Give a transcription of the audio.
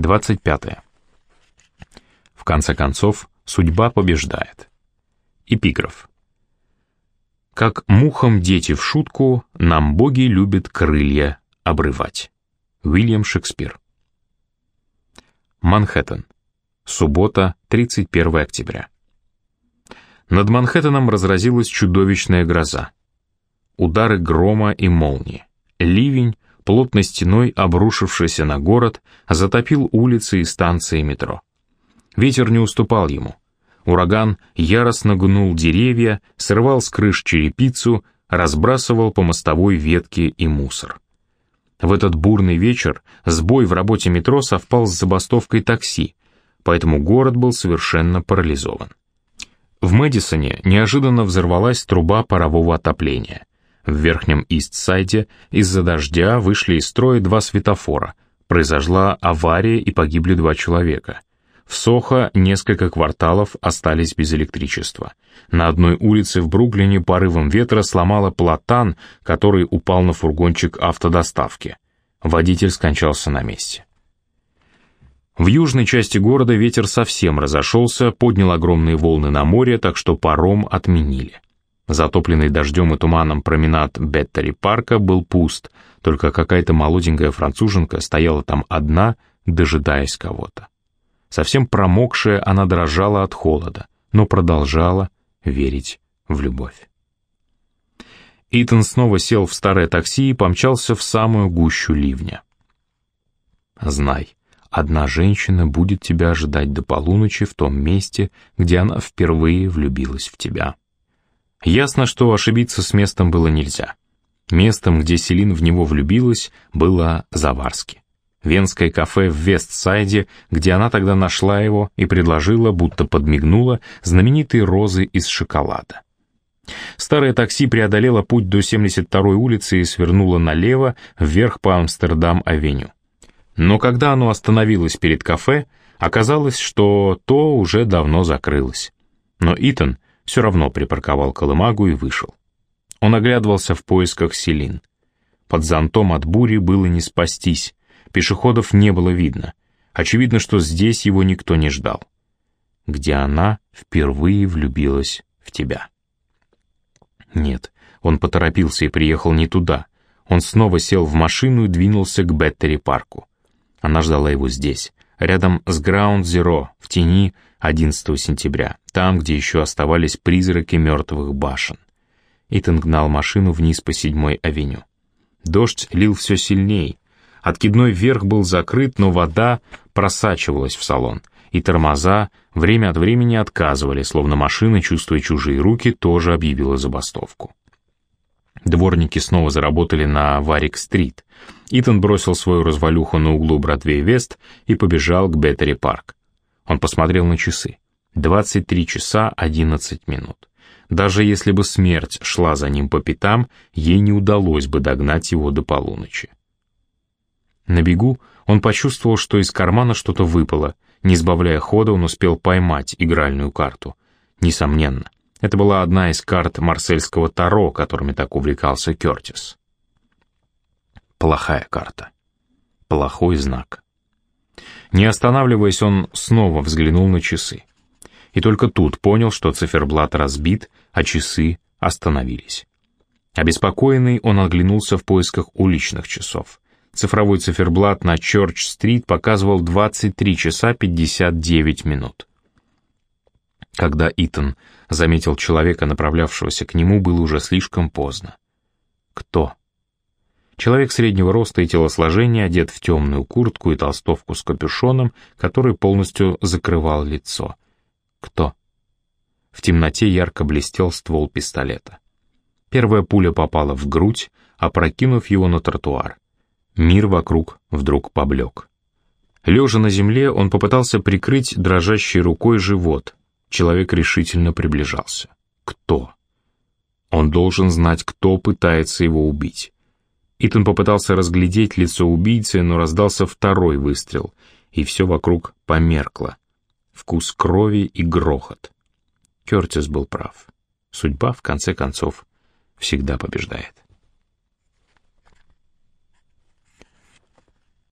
25. В конце концов, судьба побеждает. Эпиграф. Как мухам дети в шутку, нам боги любят крылья обрывать. Уильям Шекспир. Манхэттен. Суббота, 31 октября. Над Манхэттеном разразилась чудовищная гроза. Удары грома и молнии. Ливень, плотной стеной обрушившийся на город, затопил улицы и станции метро. Ветер не уступал ему. Ураган яростно гнул деревья, срывал с крыш черепицу, разбрасывал по мостовой ветки и мусор. В этот бурный вечер сбой в работе метро совпал с забастовкой такси, поэтому город был совершенно парализован. В Мэдисоне неожиданно взорвалась труба парового отопления. В верхнем Ист-Сайде из-за дождя вышли из строя два светофора. Произошла авария и погибли два человека. В Сохо несколько кварталов остались без электричества. На одной улице в Бруклине порывом ветра сломало платан, который упал на фургончик автодоставки. Водитель скончался на месте. В южной части города ветер совсем разошелся, поднял огромные волны на море, так что паром отменили. Затопленный дождем и туманом променад Беттери-парка был пуст, только какая-то молоденькая француженка стояла там одна, дожидаясь кого-то. Совсем промокшая, она дрожала от холода, но продолжала верить в любовь. Итан снова сел в старое такси и помчался в самую гущу ливня. «Знай, одна женщина будет тебя ожидать до полуночи в том месте, где она впервые влюбилась в тебя». Ясно, что ошибиться с местом было нельзя. Местом, где Селин в него влюбилась, было Заварски. Венское кафе в Вестсайде, где она тогда нашла его и предложила, будто подмигнула, знаменитые розы из шоколада. Старое такси преодолело путь до 72-й улицы и свернуло налево, вверх по Амстердам-авеню. Но когда оно остановилось перед кафе, оказалось, что то уже давно закрылось. Но Итан все равно припарковал колымагу и вышел. Он оглядывался в поисках Селин. Под зонтом от бури было не спастись, пешеходов не было видно. Очевидно, что здесь его никто не ждал. Где она впервые влюбилась в тебя. Нет, он поторопился и приехал не туда. Он снова сел в машину и двинулся к Беттери-парку. Она ждала его здесь, рядом с Граунд Зеро, в тени 11 сентября, там, где еще оставались призраки мертвых башен. Итан гнал машину вниз по седьмой авеню. Дождь лил все сильней. Откидной верх был закрыт, но вода просачивалась в салон, и тормоза время от времени отказывали, словно машина, чувствуя чужие руки, тоже объявила забастовку. Дворники снова заработали на Варик-стрит. Итан бросил свою развалюху на углу Бродвей-Вест и побежал к Беттери-парк. Он посмотрел на часы. 23 часа 11 минут. Даже если бы смерть шла за ним по пятам, ей не удалось бы догнать его до полуночи. На бегу он почувствовал, что из кармана что-то выпало. Не сбавляя хода, он успел поймать игральную карту. Несомненно, это была одна из карт марсельского Таро, которыми так увлекался Кертис. Плохая карта. Плохой знак. Не останавливаясь, он снова взглянул на часы. И только тут понял, что циферблат разбит, а часы остановились. Обеспокоенный, он оглянулся в поисках уличных часов. Цифровой циферблат на Чорч-стрит показывал 23 часа 59 минут. Когда Итан заметил человека, направлявшегося к нему, было уже слишком поздно. Кто? Человек среднего роста и телосложения, одет в темную куртку и толстовку с капюшоном, который полностью закрывал лицо. Кто? В темноте ярко блестел ствол пистолета. Первая пуля попала в грудь, опрокинув его на тротуар. Мир вокруг вдруг поблек. Лежа на земле, он попытался прикрыть дрожащей рукой живот. Человек решительно приближался. Кто? Он должен знать, кто пытается его убить. Итан попытался разглядеть лицо убийцы, но раздался второй выстрел, и все вокруг померкло. Вкус крови и грохот. Кертис был прав. Судьба, в конце концов, всегда побеждает.